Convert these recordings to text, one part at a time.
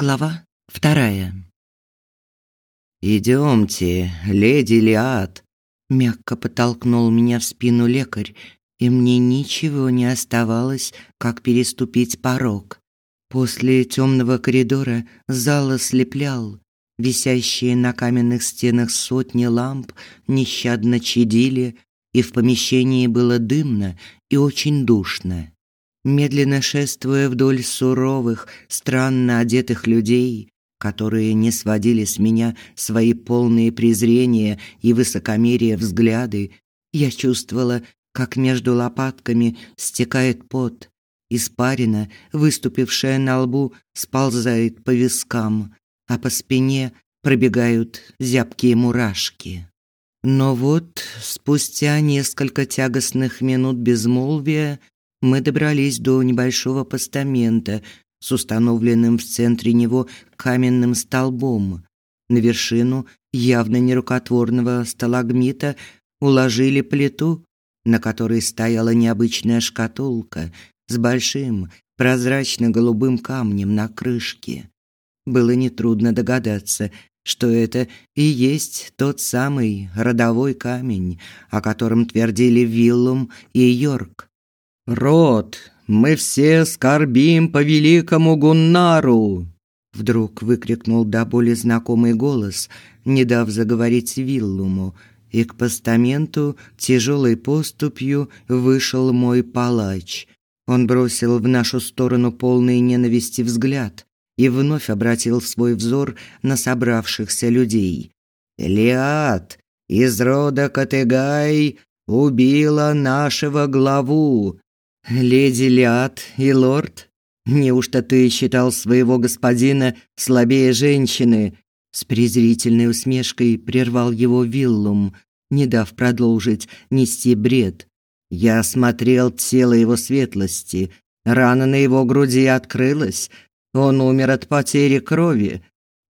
Глава вторая. «Идемте, леди Лиад», – мягко подтолкнул меня в спину лекарь, и мне ничего не оставалось, как переступить порог. После темного коридора зал ослеплял. Висящие на каменных стенах сотни ламп нещадно чадили, и в помещении было дымно и очень душно медленно шествуя вдоль суровых, странно одетых людей, которые не сводили с меня свои полные презрения и высокомерия взгляды, я чувствовала, как между лопатками стекает пот, испарина, выступившая на лбу, сползает по вискам, а по спине пробегают зябкие мурашки. Но вот спустя несколько тягостных минут безмолвия мы добрались до небольшого постамента с установленным в центре него каменным столбом. На вершину явно нерукотворного сталагмита уложили плиту, на которой стояла необычная шкатулка с большим прозрачно-голубым камнем на крышке. Было нетрудно догадаться, что это и есть тот самый родовой камень, о котором твердили Виллум и Йорк. «Род, мы все скорбим по великому Гуннару!» Вдруг выкрикнул до боли знакомый голос, не дав заговорить Виллуму, и к постаменту тяжелой поступью вышел мой палач. Он бросил в нашу сторону полный ненависти взгляд и вновь обратил свой взор на собравшихся людей. «Лиад из рода Категай убила нашего главу, «Леди Лиад и лорд, неужто ты считал своего господина слабее женщины?» С презрительной усмешкой прервал его Виллум, не дав продолжить нести бред. Я осмотрел тело его светлости. Рана на его груди открылась. Он умер от потери крови.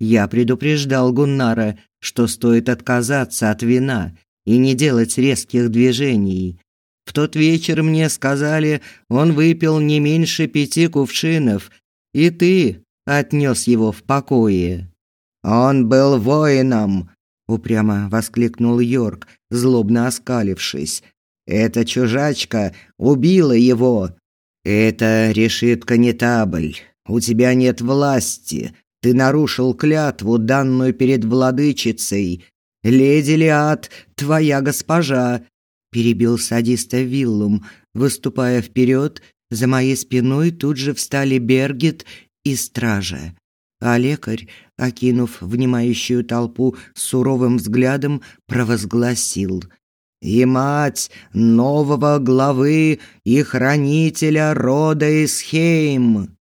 Я предупреждал Гуннара, что стоит отказаться от вина и не делать резких движений. В тот вечер мне сказали, он выпил не меньше пяти кувшинов, и ты отнес его в покое. Он был воином, упрямо воскликнул Йорк, злобно оскалившись. Эта чужачка убила его. Это решит конетабль. У тебя нет власти. Ты нарушил клятву, данную перед владычицей. Леди Лиад, твоя госпожа, перебил садиста Виллум, выступая вперед, за моей спиной тут же встали Бергит и стража. А лекарь, окинув внимающую толпу суровым взглядом, провозгласил: "И мать нового главы и хранителя рода Исхейм.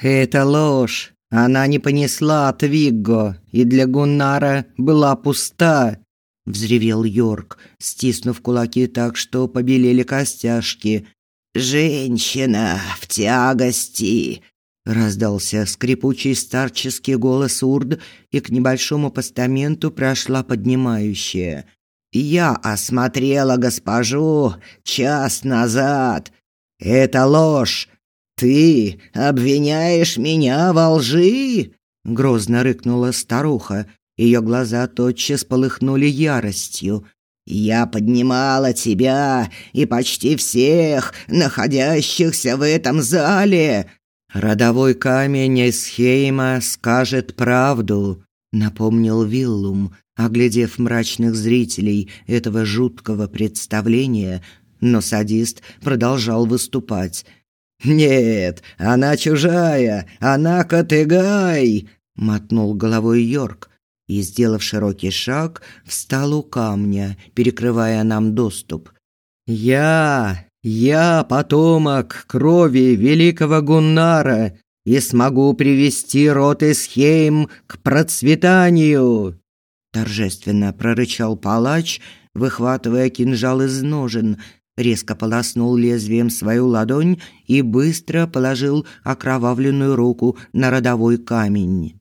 Это ложь. Она не понесла от Вигго, и для Гуннара была пуста взревел Йорк, стиснув кулаки так, что побелели костяшки. Женщина в тягости, раздался скрипучий старческий голос Урд, и к небольшому постаменту прошла поднимающая. Я осмотрела госпожу час назад. Это ложь. Ты обвиняешь меня во лжи? грозно рыкнула старуха, ее глаза тотчас полыхнули яростью. Я поднимала тебя и почти всех, находящихся в этом зале. Родовой камень Эсхейма скажет правду, напомнил Виллум, оглядев мрачных зрителей этого жуткого представления, но садист продолжал выступать. Нет, она чужая, она Катыгай, мотнул головой Йорк и, сделав широкий шаг, встал у камня, перекрывая нам доступ. «Я, я потомок крови великого Гуннара и смогу привести род Эсхейм к процветанию!» Торжественно прорычал палач, выхватывая кинжал из ножен, резко полоснул лезвием свою ладонь и быстро положил окровавленную руку на родовой камень.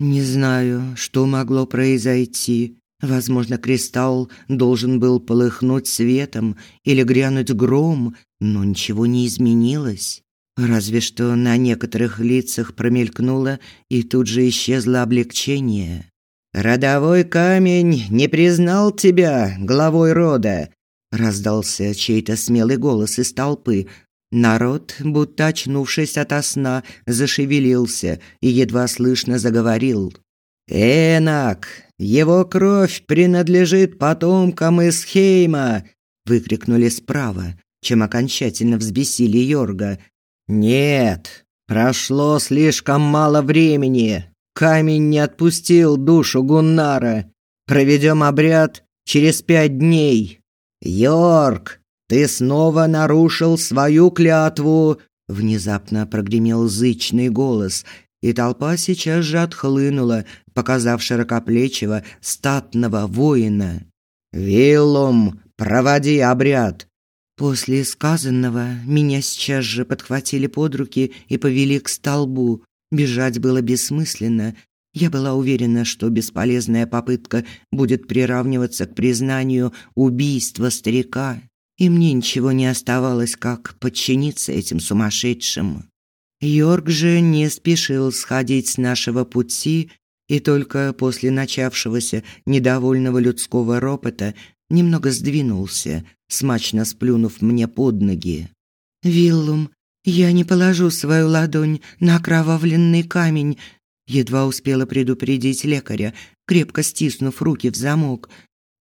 Не знаю, что могло произойти. Возможно, кристалл должен был полыхнуть светом или грянуть гром, но ничего не изменилось. Разве что на некоторых лицах промелькнуло и тут же исчезло облегчение. «Родовой камень не признал тебя главой рода!» Раздался чей-то смелый голос из толпы. Народ, будто очнувшись ото сна, зашевелился и едва слышно заговорил. «Энак, его кровь принадлежит потомкам из Хейма!» выкрикнули справа, чем окончательно взбесили Йорга. «Нет, прошло слишком мало времени. Камень не отпустил душу Гуннара. Проведем обряд через пять дней. Йорк, ты снова нарушил свою клятву!» Внезапно прогремел зычный голос, и толпа сейчас же отхлынула, показав широкоплечего статного воина. «Виллум, проводи обряд!» После сказанного меня сейчас же подхватили под руки и повели к столбу. Бежать было бессмысленно. Я была уверена, что бесполезная попытка будет приравниваться к признанию убийства старика, и мне ничего не оставалось, как подчиниться этим сумасшедшим. Йорк же не спешил сходить с нашего пути, и только после начавшегося недовольного людского ропота немного сдвинулся, смачно сплюнув мне под ноги. «Виллум, я не положу свою ладонь на окровавленный камень», едва успела предупредить лекаря, крепко стиснув руки в замок.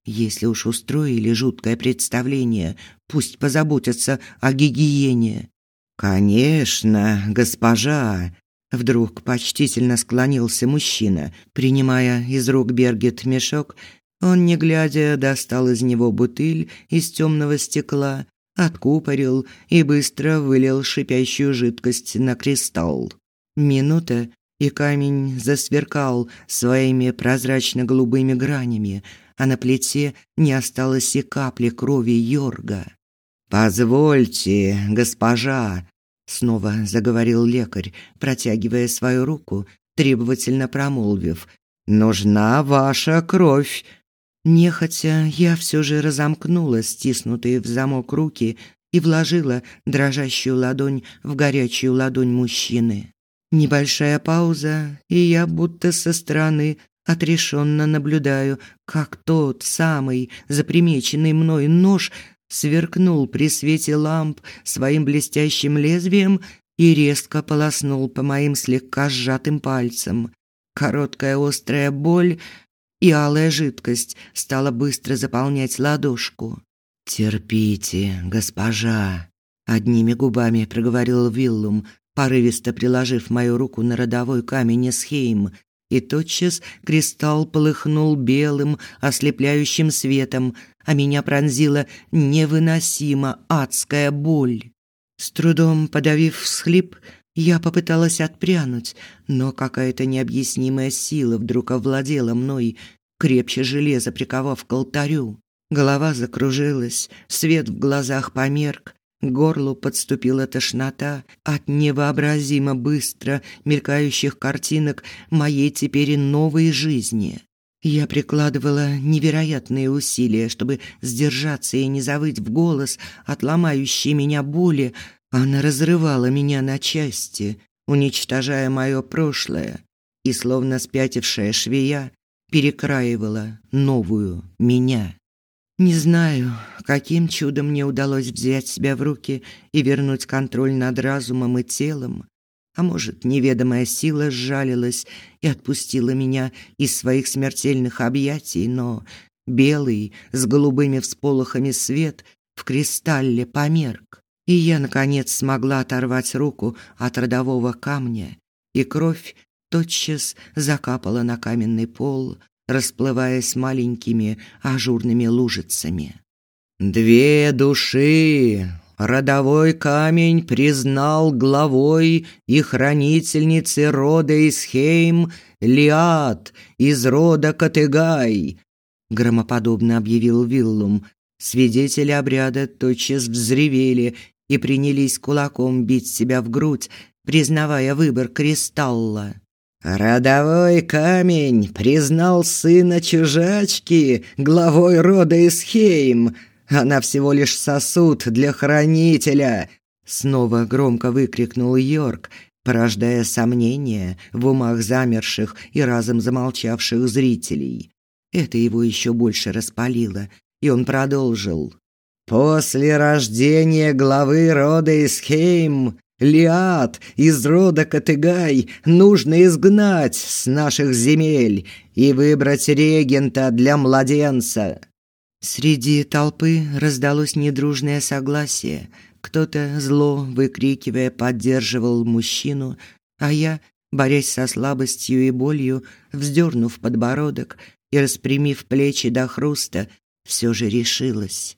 Если уж устроили жуткое представление, пусть позаботятся о гигиене. «Конечно, госпожа!» Вдруг почтительно склонился мужчина, принимая из рук Бергет мешок. Он, не глядя, достал из него бутыль из темного стекла, откупорил и быстро вылил шипящую жидкость на кристалл. Минута, и камень засверкал своими прозрачно-голубыми гранями, а на плите не осталось и капли крови Йорга. «Позвольте, госпожа», — снова заговорил лекарь, протягивая свою руку, требовательно промолвив, «нужна ваша кровь». Нехотя я все же разомкнула стиснутые в замок руки и вложила дрожащую ладонь в горячую ладонь мужчины. Небольшая пауза, и я будто со стороны отрешенно наблюдаю, как тот самый запримеченный мной нож сверкнул при свете ламп своим блестящим лезвием и резко полоснул по моим слегка сжатым пальцам. Короткая острая боль и алая жидкость стала быстро заполнять ладошку. «Терпите, госпожа», — одними губами проговорил Виллум, порывисто приложив мою руку на родовой камень Эсхейм, и тотчас кристалл полыхнул белым, ослепляющим светом, а меня пронзила невыносимо адская боль. С трудом подавив всхлип, я попыталась отпрянуть, но какая-то необъяснимая сила вдруг овладела мной, крепче железа приковав к алтарю. Голова закружилась, свет в глазах померк, к горлу подступила тошнота от невообразимо быстро мелькающих картинок моей теперь новой жизни. Я прикладывала невероятные усилия, чтобы сдержаться и не завыть в голос от ломающей меня боли. Она разрывала меня на части, уничтожая мое прошлое, и, словно спятившая швея, перекраивала новую меня. Не знаю, каким чудом мне удалось взять себя в руки и вернуть контроль над разумом и телом. А может, неведомая сила сжалилась и отпустила меня из своих смертельных объятий, но белый с голубыми всполохами свет в кристалле померк, и я наконец смогла оторвать руку от родового камня, и кровь тотчас закапала на каменный пол, расплываясь маленькими ажурными лужицами. «Две души!» Родовой камень признал главой и хранительницей рода Исхейм Лиад из рода Катыгай, громоподобно объявил Виллум. Свидетели обряда тотчас взревели и принялись кулаком бить себя в грудь, признавая выбор кристалла. Родовой камень признал сына чужачки главой рода Исхейм. Она всего лишь сосуд для хранителя, снова громко выкрикнул Йорк, порождая сомнения в умах замерших и разом замолчавших зрителей. Это его еще больше распалило, и он продолжил: После рождения главы рода Исхейм Лиад из рода Катыгай нужно изгнать с наших земель и выбрать регента для младенца. Среди толпы раздалось недружное согласие. Кто-то зло выкрикивая поддерживал мужчину, а я, борясь со слабостью и болью, вздернув подбородок и распрямив плечи до хруста, все же решилась.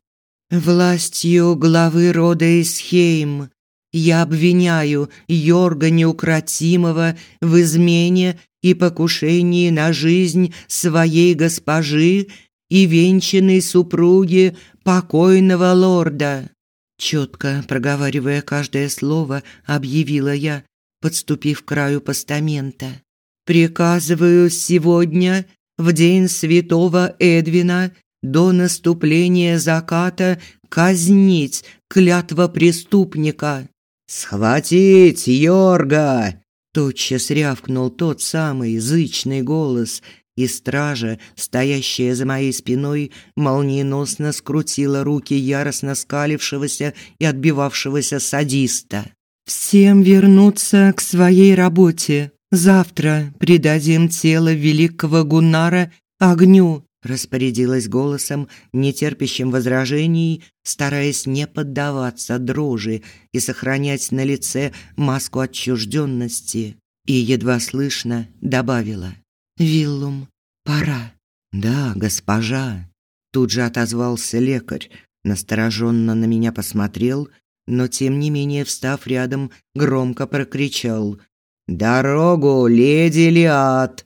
Властью главы рода Исхейм я обвиняю Йорга Неукротимого в измене и покушении на жизнь своей госпожи и венчанной супруги покойного лорда. Четко проговаривая каждое слово, объявила я, подступив к краю постамента. Приказываю сегодня, в день святого Эдвина, до наступления заката казнить клятва преступника. «Схватить Йорга!» Тотчас рявкнул тот самый зычный голос, и стража, стоящая за моей спиной, молниеносно скрутила руки яростно скалившегося и отбивавшегося садиста. «Всем вернуться к своей работе. Завтра придадим тело великого Гуннара огню распорядилась голосом, нетерпящим возражений, стараясь не поддаваться дрожи и сохранять на лице маску отчужденности, и едва слышно добавила: "Виллум, пора". "Да, госпожа", тут же отозвался лекарь, настороженно на меня посмотрел, но тем не менее, встав рядом, громко прокричал: "Дорогу, леди Лиат!"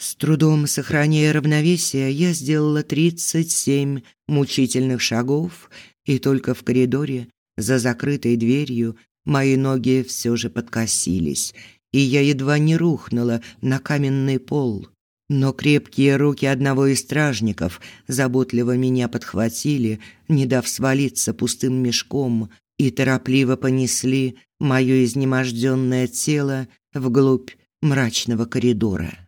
С трудом сохраняя равновесие, я сделала тридцать семь мучительных шагов, и только в коридоре, за закрытой дверью, мои ноги все же подкосились, и я едва не рухнула на каменный пол. Но крепкие руки одного из стражников заботливо меня подхватили, не дав свалиться пустым мешком, и торопливо понесли мое изнеможденное тело вглубь мрачного коридора.